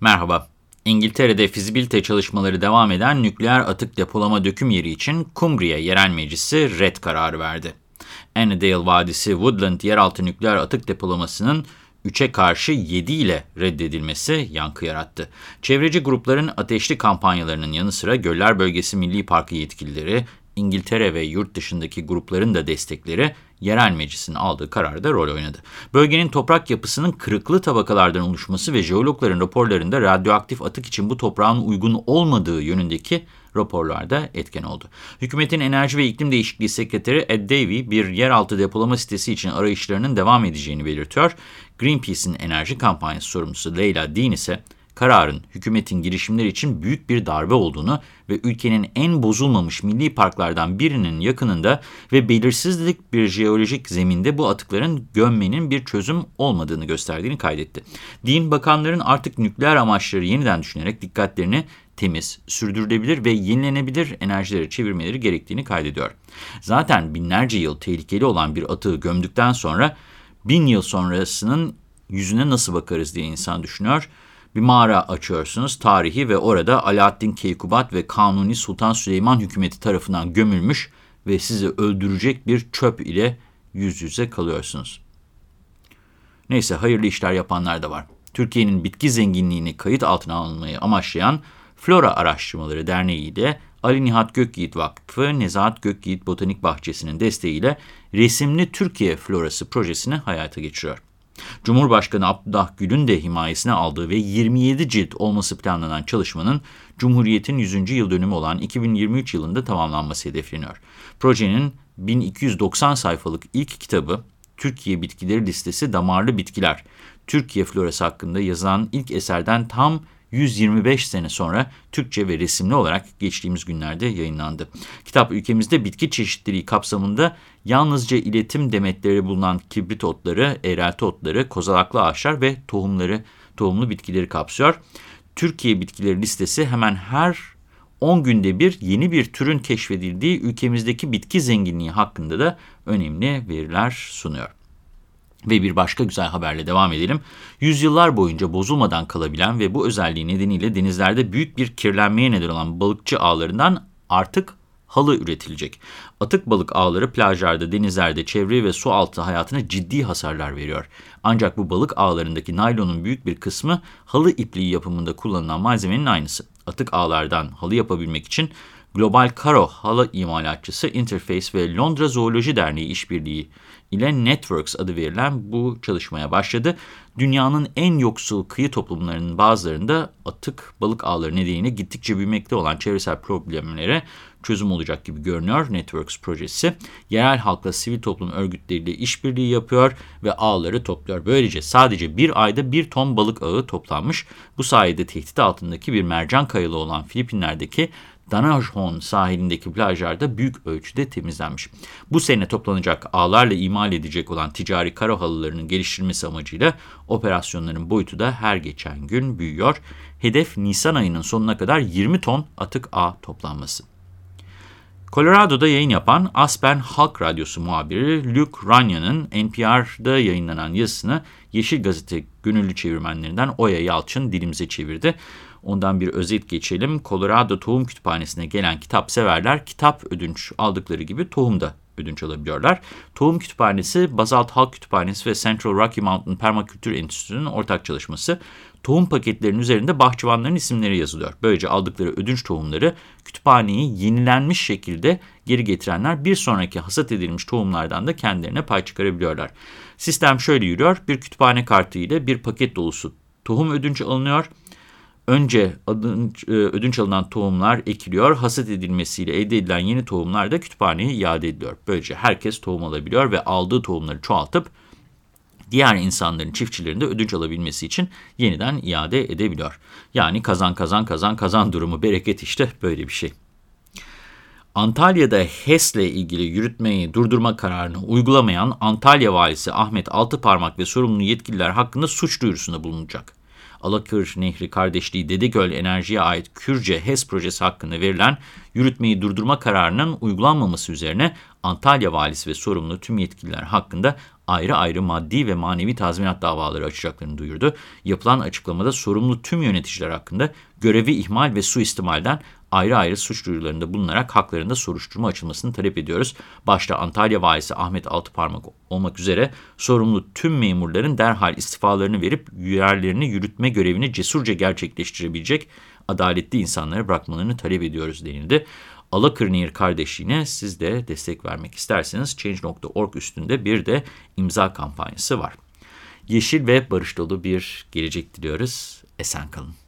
Merhaba. İngiltere'de fizibilite çalışmaları devam eden nükleer atık depolama döküm yeri için Cumbria Yerel Meclisi red kararı verdi. Annandale Vadisi Woodland yeraltı nükleer atık depolamasının 3'e karşı 7 ile reddedilmesi yankı yarattı. Çevreci grupların ateşli kampanyalarının yanı sıra Göller Bölgesi Milli Parkı yetkilileri, İngiltere ve yurt dışındaki grupların da destekleri yerel meclisin aldığı kararda rol oynadı. Bölgenin toprak yapısının kırıklı tabakalardan oluşması ve jeologların raporlarında radyoaktif atık için bu toprağın uygun olmadığı yönündeki raporlarda etken oldu. Hükümetin Enerji ve İklim Değişikliği Sekreteri Ed Davey bir yeraltı depolama sitesi için arayışlarının devam edeceğini belirtiyor. Greenpeace'in enerji kampanyası sorumlusu Leyla Dean ise kararın hükümetin girişimleri için büyük bir darbe olduğunu ve ülkenin en bozulmamış milli parklardan birinin yakınında ve belirsizlik bir jeolojik zeminde bu atıkların gömmenin bir çözüm olmadığını gösterdiğini kaydetti. Din bakanların artık nükleer amaçları yeniden düşünerek dikkatlerini temiz, sürdürülebilir ve yenilenebilir enerjilere çevirmeleri gerektiğini kaydediyor. Zaten binlerce yıl tehlikeli olan bir atığı gömdükten sonra bin yıl sonrasının yüzüne nasıl bakarız diye insan düşünüyor. Bir mağara açıyorsunuz tarihi ve orada Alaaddin Keykubat ve Kanuni Sultan Süleyman hükümeti tarafından gömülmüş ve sizi öldürecek bir çöp ile yüz yüze kalıyorsunuz. Neyse hayırlı işler yapanlar da var. Türkiye'nin bitki zenginliğini kayıt altına almayı amaçlayan Flora Araştırmaları Derneği ile Ali Nihat Gökyiğit Vakfı, Nezahat Gökyiğit Botanik Bahçesi'nin desteğiyle Resimli Türkiye Florası projesini hayata geçiriyor. Cumhurbaşkanı Abdullah Gül'ün de himayesine aldığı ve 27 cilt olması planlanan çalışmanın Cumhuriyet'in 100. yıl dönümü olan 2023 yılında tamamlanması hedefleniyor. Projenin 1290 sayfalık ilk kitabı Türkiye Bitkileri Listesi Damarlı Bitkiler, Türkiye Florası hakkında yazılan ilk eserden tam 125 sene sonra Türkçe ve resimli olarak geçtiğimiz günlerde yayınlandı. Kitap ülkemizde bitki çeşitliliği kapsamında yalnızca iletim demetleri bulunan kibrit otları, eğrelti otları, kozalaklı ağaçlar ve tohumları, tohumlu bitkileri kapsıyor. Türkiye bitkileri listesi hemen her 10 günde bir yeni bir türün keşfedildiği ülkemizdeki bitki zenginliği hakkında da önemli veriler sunuyor. Ve bir başka güzel haberle devam edelim. Yüzyıllar boyunca bozulmadan kalabilen ve bu özelliği nedeniyle denizlerde büyük bir kirlenmeye neden olan balıkçı ağlarından artık halı üretilecek. Atık balık ağları plajlarda, denizlerde, çevre ve su altı hayatına ciddi hasarlar veriyor. Ancak bu balık ağlarındaki naylonun büyük bir kısmı halı ipliği yapımında kullanılan malzemenin aynısı. Atık ağlardan halı yapabilmek için Global Karo halı imalatçısı Interface ve Londra Zooloji Derneği işbirliği ile Networks adı verilen bu çalışmaya başladı. Dünyanın en yoksul kıyı toplumlarının bazılarında atık balık ağları nedeniyle gittikçe büyümekte olan çevresel problemlere çözüm olacak gibi görünüyor Networks projesi. Yerel halkla sivil toplum örgütleriyle işbirliği yapıyor ve ağları topluyor. Böylece sadece bir ayda bir ton balık ağı toplanmış. Bu sayede tehdit altındaki bir mercan kayalı olan Filipinler'deki Danajon sahilindeki plajlarda büyük ölçüde temizlenmiş. Bu sene toplanacak ağlarla imal edecek olan ticari kara halılarının geliştirilmesi amacıyla operasyonların boyutu da her geçen gün büyüyor. Hedef Nisan ayının sonuna kadar 20 ton atık ağ toplanması. Colorado'da yayın yapan Aspen Halk Radyosu muhabiri Luke Ranya'nın NPR'da yayınlanan yazısını Yeşil Gazete gönüllü çevirmenlerinden Oya Yalçın dilimize çevirdi. Ondan bir özet geçelim. Colorado Tohum Kütüphanesi'ne gelen kitap severler kitap ödünç aldıkları gibi tohum da ödünç alabiliyorlar. Tohum Kütüphanesi, Bazalt Halk Kütüphanesi ve Central Rocky Mountain Permakültür Enstitüsü'nün ortak çalışması. Tohum paketlerinin üzerinde bahçıvanların isimleri yazılıyor. Böylece aldıkları ödünç tohumları kütüphaneyi yenilenmiş şekilde geri getirenler bir sonraki hasat edilmiş tohumlardan da kendilerine pay çıkarabiliyorlar. Sistem şöyle yürüyor. Bir kütüphane kartı ile bir paket dolusu tohum ödünç alınıyor önce adınç, e, ödünç alınan tohumlar ekiliyor. Hasat edilmesiyle elde edilen yeni tohumlar da kütüphaneye iade ediliyor. Böylece herkes tohum alabiliyor ve aldığı tohumları çoğaltıp diğer insanların çiftçilerinde ödünç alabilmesi için yeniden iade edebiliyor. Yani kazan kazan kazan kazan durumu bereket işte böyle bir şey. Antalya'da HES'le ilgili yürütmeyi durdurma kararını uygulamayan Antalya Valisi Ahmet Altıparmak ve sorumlu yetkililer hakkında suç duyurusunda bulunacak. Alakır Nehri Kardeşliği Dedegöl Enerji'ye ait Kürce HES projesi hakkında verilen yürütmeyi durdurma kararının uygulanmaması üzerine Antalya Valisi ve sorumlu tüm yetkililer hakkında ayrı ayrı maddi ve manevi tazminat davaları açacaklarını duyurdu. Yapılan açıklamada sorumlu tüm yöneticiler hakkında görevi ihmal ve suistimalden ayrı ayrı suç duyurularında bulunarak haklarında soruşturma açılmasını talep ediyoruz. Başta Antalya Valisi Ahmet Altıparmak olmak üzere sorumlu tüm memurların derhal istifalarını verip yerlerini yürütme görevini cesurca gerçekleştirebilecek adaletli insanlara bırakmalarını talep ediyoruz denildi. Alakırnehir kardeşliğine siz de destek vermek isterseniz Change.org üstünde bir de imza kampanyası var. Yeşil ve barış dolu bir gelecek diliyoruz. Esen kalın.